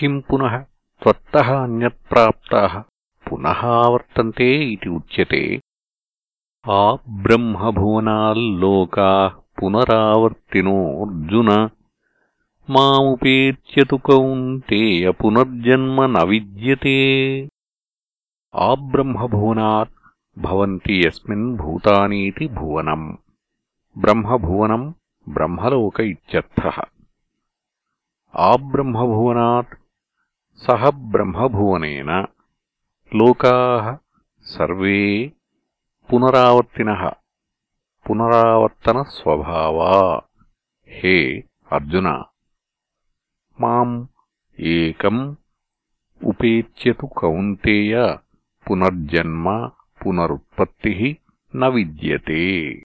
किम् पुनः त्वत्तः अन्यत्प्राप्ताः पुनः आवर्तन्ते इति उच्यते आब्रह्मभुवनाल्लोकाः पुनरावर्तिनोऽर्जुन मामुपेत्य तु कौन्तेय पुनर्जन्म न विद्यते आब्रह्मभुवनात् भवन्ति यस्मिन् भूतानीति भुवनम् ब्रह्मभुवनम् ब्रह्मलोक इत्यर्थः आब्रह्मभुवनात् సహ బ్రహ్మభువనేన. లోకాే పునరావర్తిన. పునరావర్తనస్వభావా. హే అర్జున! మాం ఏకం ఉపేత్యతు కౌన్య పునర్జన్మ పునరుత్పత్తి న విద్యతే.